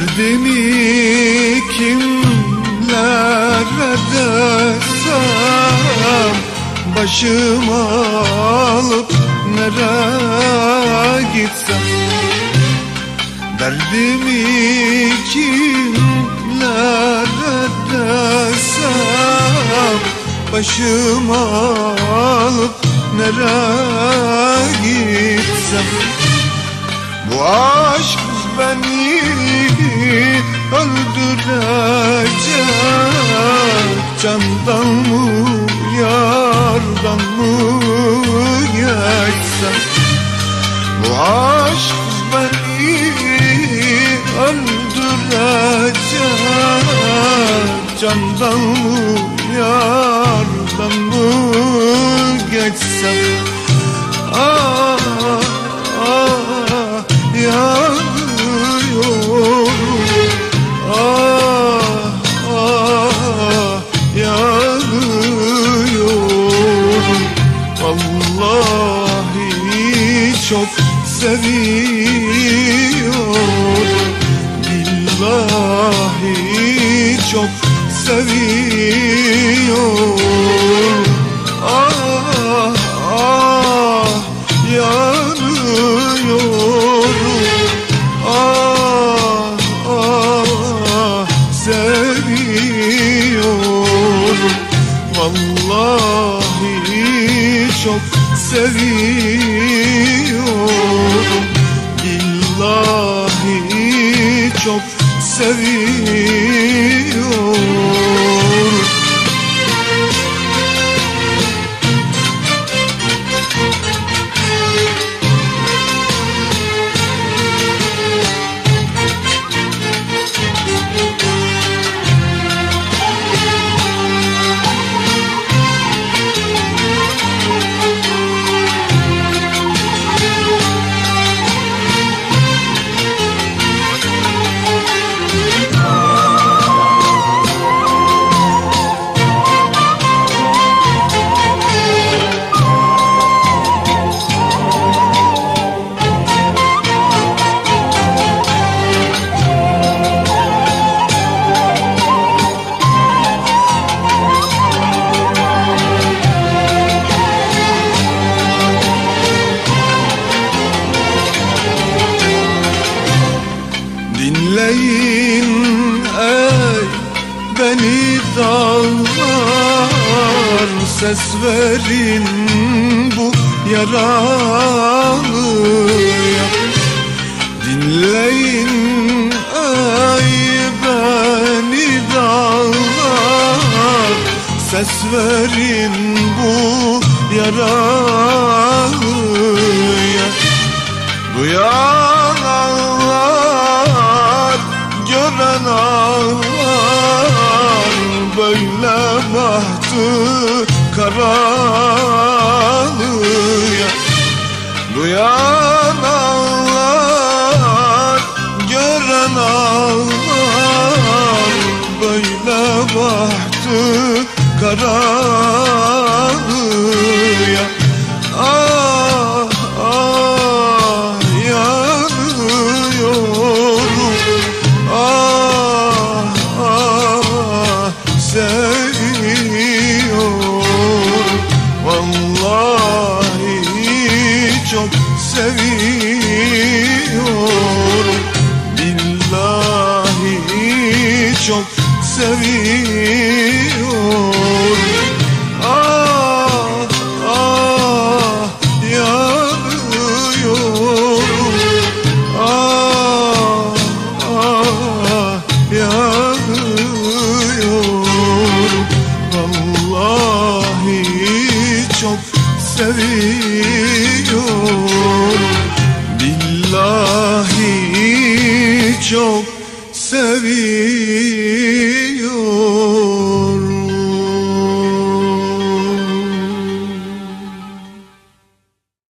Derdimi kimlere desem Başımı alıp nereye gitsem? Derdimi kimlere desem Başımı alıp nereye gitsem? Bu aşk beni öldürecek. Candan mı yardan mı geçsem? Bu aşk beni öldürecek. Candan mı yardan mı geçsem çok seviyorum Billahi çok seviyorum Ah ah yanıyorum. Ah ah seviyorum. Vallahi çok seviyorum seviyorum Dinleyin ey beni dağlar. Ses verin bu yaralıya Dinleyin ey beni dağlar. Ses verin bu yaralıya. Duyan ağlar, gören ağlar Böyle bahtı karalıya Duyan ağlar, gören ağlar Böyle bahtı karalıya seviyorum Billahi çok seviyorum